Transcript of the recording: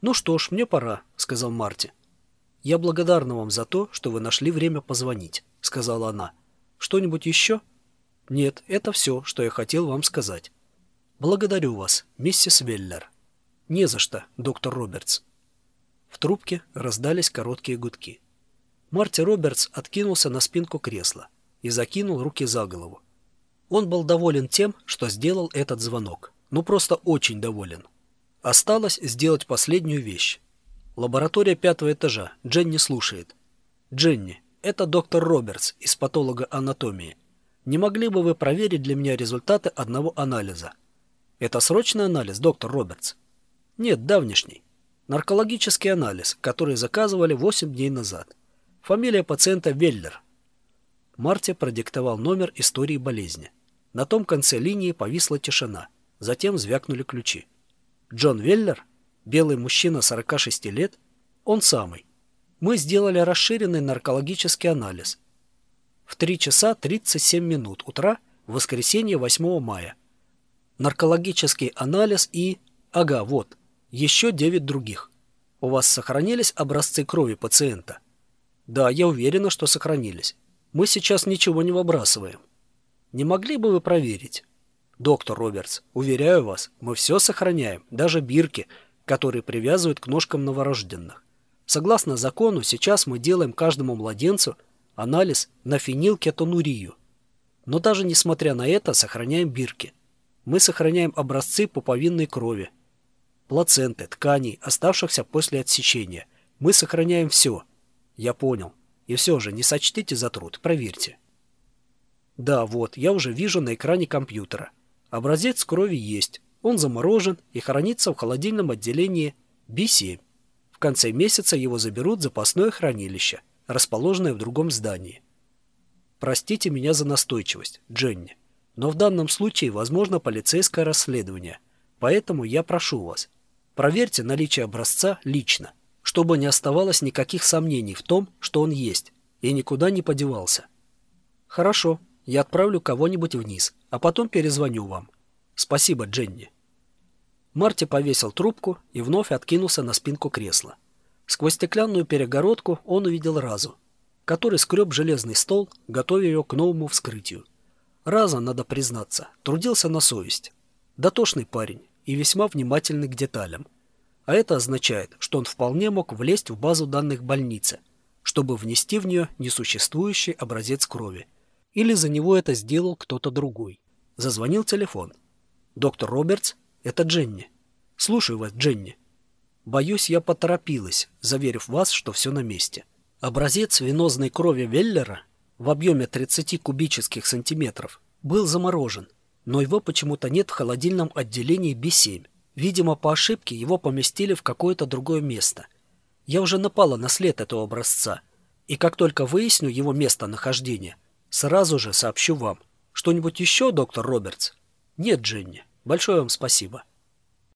«Ну что ж, мне пора», — сказал Марти. «Я благодарна вам за то, что вы нашли время позвонить», — сказала она. «Что-нибудь еще?» «Нет, это все, что я хотел вам сказать». «Благодарю вас, миссис Веллер». «Не за что, доктор Робертс». В трубке раздались короткие гудки. Марти Робертс откинулся на спинку кресла и закинул руки за голову. Он был доволен тем, что сделал этот звонок. Ну, просто очень доволен. Осталось сделать последнюю вещь. Лаборатория пятого этажа. Дженни слушает. Дженни, это доктор Робертс из патологоанатомии. Не могли бы вы проверить для меня результаты одного анализа? Это срочный анализ, доктор Робертс? Нет, давнишний. Наркологический анализ, который заказывали 8 дней назад. Фамилия пациента Веллер. Марти продиктовал номер истории болезни. На том конце линии повисла тишина. Затем звякнули ключи. Джон Веллер, белый мужчина 46 лет, он самый. Мы сделали расширенный наркологический анализ. В 3 часа 37 минут утра, в воскресенье 8 мая. Наркологический анализ и... Ага, вот. Еще 9 других. У вас сохранились образцы крови пациента? Да, я уверена, что сохранились. Мы сейчас ничего не выбрасываем. Не могли бы вы проверить? Доктор Робертс, уверяю вас, мы все сохраняем, даже бирки, которые привязывают к ножкам новорожденных. Согласно закону, сейчас мы делаем каждому младенцу анализ на фенилкетонурию. Но даже несмотря на это, сохраняем бирки. Мы сохраняем образцы пуповинной крови, плаценты, тканей, оставшихся после отсечения. Мы сохраняем все. Я понял. И все же, не сочтите за труд, проверьте. Да, вот, я уже вижу на экране компьютера. Образец крови есть. Он заморожен и хранится в холодильном отделении B7. В конце месяца его заберут в запасное хранилище, расположенное в другом здании. Простите меня за настойчивость, Дженни, но в данном случае возможно полицейское расследование, поэтому я прошу вас, проверьте наличие образца лично, чтобы не оставалось никаких сомнений в том, что он есть, и никуда не подевался. Хорошо, я отправлю кого-нибудь вниз, а потом перезвоню вам. Спасибо, Дженни. Марти повесил трубку и вновь откинулся на спинку кресла. Сквозь стеклянную перегородку он увидел Разу, который скреб железный стол, готовя ее к новому вскрытию. Раза, надо признаться, трудился на совесть. Дотошный парень и весьма внимательный к деталям. А это означает, что он вполне мог влезть в базу данных больницы, чтобы внести в нее несуществующий образец крови – или за него это сделал кто-то другой. Зазвонил телефон. «Доктор Робертс, это Дженни». «Слушаю вас, Дженни». «Боюсь, я поторопилась, заверив вас, что все на месте. Образец венозной крови Веллера в объеме 30 кубических сантиметров был заморожен, но его почему-то нет в холодильном отделении B7. Видимо, по ошибке его поместили в какое-то другое место. Я уже напала на след этого образца, и как только выясню его местонахождение – Сразу же сообщу вам. Что-нибудь еще, доктор Робертс? Нет, Дженни. Большое вам спасибо.